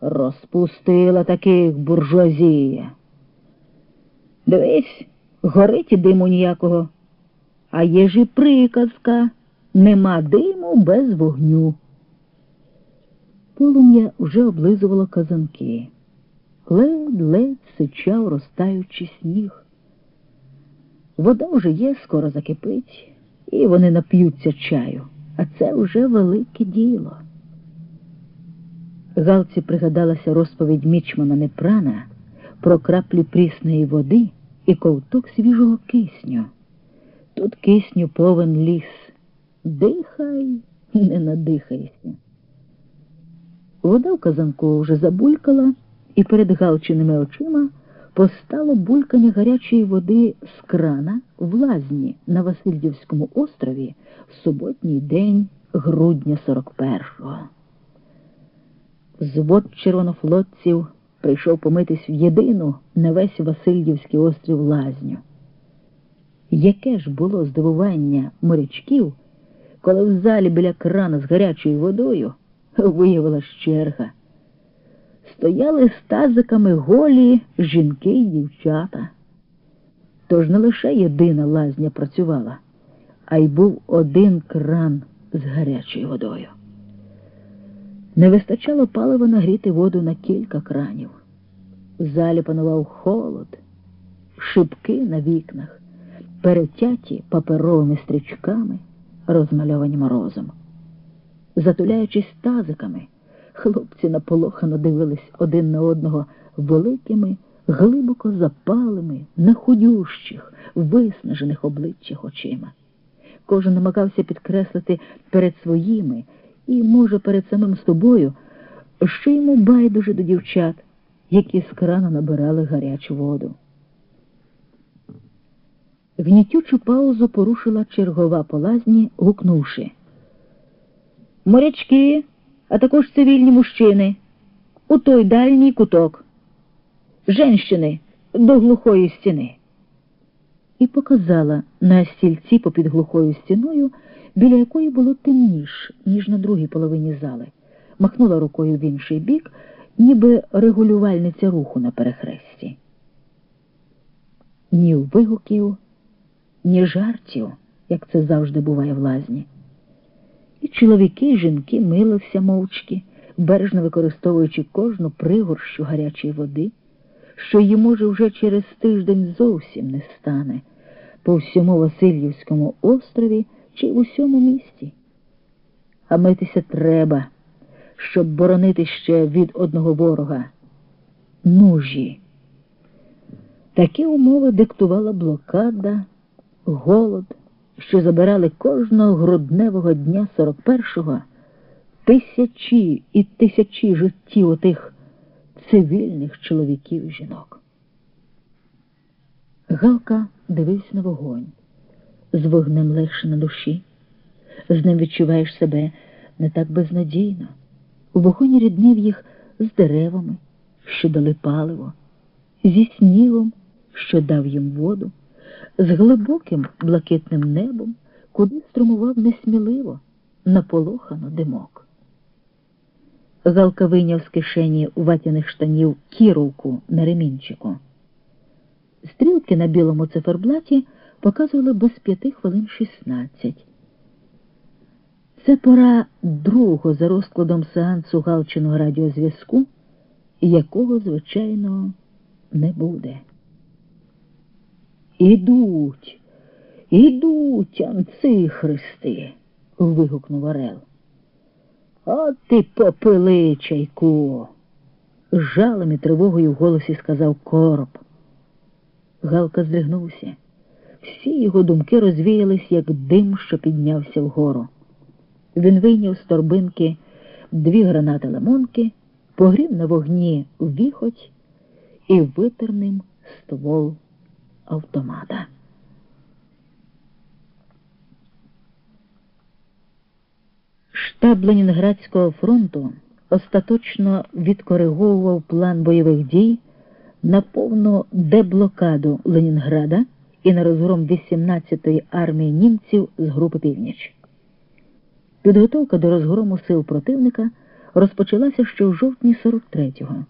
Розпустила таких буржуазія. Дивись, горить диму ніякого. А є ж і приказка нема диму без вогню. Полум'я вже облизувало казанки. Ледь-ледь сичав розтаючий сніг. Вода вже є, скоро закипить, і вони нап'ються чаю, а це вже велике діло. Галці пригадалася розповідь мічмана Непрана про краплі прісної води і ковток свіжого кисню. Тут кисню повен ліс. Дихай, не надихайся. Вода в казанку вже забулькала, і перед галчиними очима постало булькання гарячої води з крана в лазні на Васильівському острові в суботній день грудня 41-го. Звод червонофлотців прийшов помитись в єдину на весь Васильівський острів лазню. Яке ж було здивування морячків, коли в залі біля крана з гарячою водою виявилась черга. Стояли з тазиками голі жінки й дівчата. Тож не лише єдина лазня працювала, а й був один кран з гарячою водою. Не вистачало палива нагріти воду на кілька кранів. В залі панував холод, шибки на вікнах, перетяті паперовими стрічками, розмальовані морозом. Затуляючись тазиками, хлопці наполохано дивились один на одного великими, глибоко запалими, нахудющих, виснажених обличчях очима. Кожен намагався підкреслити перед своїми і, може, перед самим собою, що йому байдуже до дівчат, які з крана набирали гарячу воду. Гнітючу паузу порушила чергова полазні, гукнувши. Морячки, а також цивільні мужчини, у той дальній куток, женщини до глухої стіни. І показала на стільці попід глухою стіною, біля якої було темніш, ніж на другій половині зали, махнула рукою в інший бік, ніби регулювальниця руху на перехресті. Ні вигуків, ні жартів, як це завжди буває в лазні. І чоловіки, і жінки милився мовчки, бережно використовуючи кожну пригорщу гарячої води, що її, може, вже через тиждень зовсім не стане по всьому Васильівському острові чи в усьому місті. А митися треба, щоб боронити ще від одного ворога нужі. Такі умови диктувала блокада, голод що забирали кожного грудневого дня 41-го тисячі і тисячі життів отих цивільних чоловіків і жінок. Галка дивився на вогонь, з вогнем легше на душі, з ним відчуваєш себе не так безнадійно. Вогонь ріднив їх з деревами, що дали паливо, зі снігом, що дав їм воду з глибоким блакитним небом, куди струмував несміливо, наполохано димок. Галка вийняв з кишені ватяних штанів кіровку на ремінчику. Стрілки на білому циферблаті показували без п'яти хвилин шістнадцять. Це пора другого за розкладом сеансу Галчиного радіозв'язку, якого, звичайно, не буде. Ідуть, ідуть, анцихристи, вигукнув Орел. От ти попили, чайку, з жалем і тривогою в голосі сказав короб. Галка здригнувся. Всі його думки розвіялись, як дим, що піднявся вгору. Він вийняв з торбинки дві гранати лимонки, погрів на вогні віхоть і витер ним ствол автомата. Штаб Ленінградського фронту остаточно відкориговував план бойових дій на повну деблокаду Ленінграда і на розгром 18-ї армії німців з групи Північ. Підготовка до розгрому сил противника розпочалася ще в жовтні 43-го.